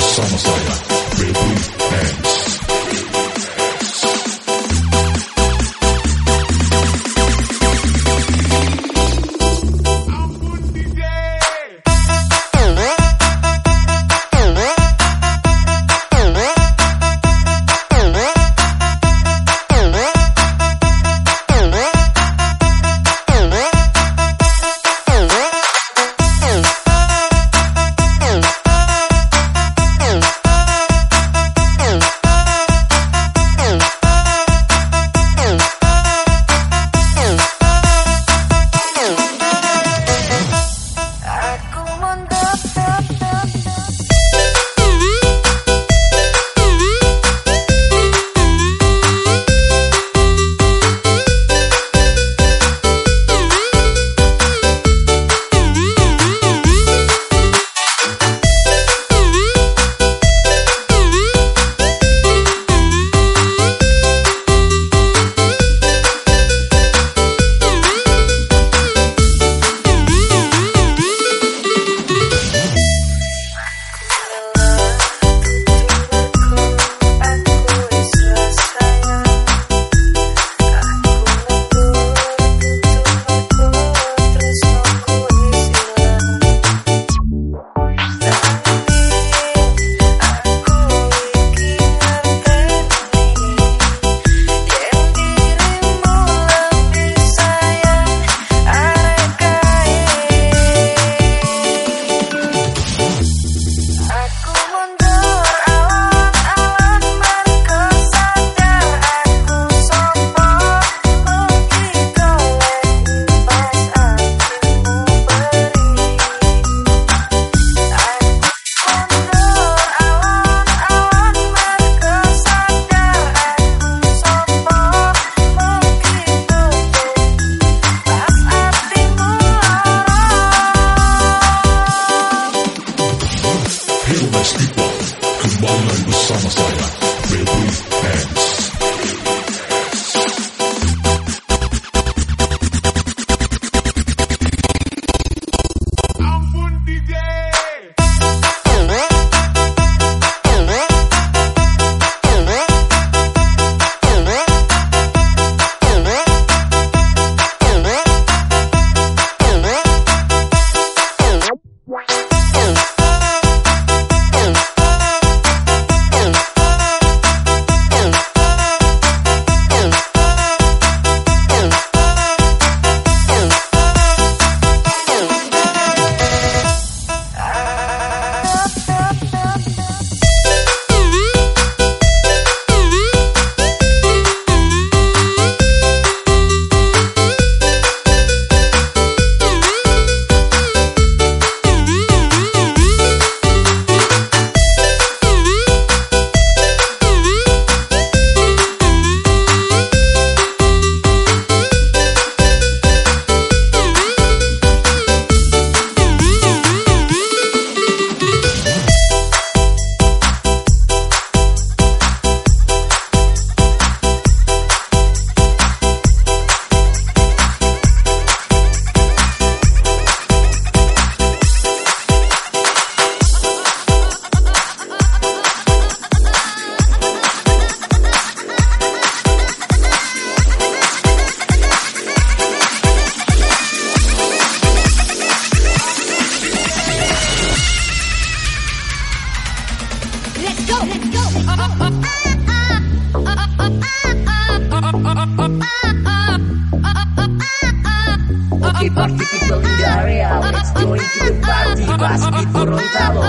Summer Fire, Rebuke Ends. Careful next week, cause my name is Summer hands. Typical in the area, let's go into the party. Vas y Corrontado.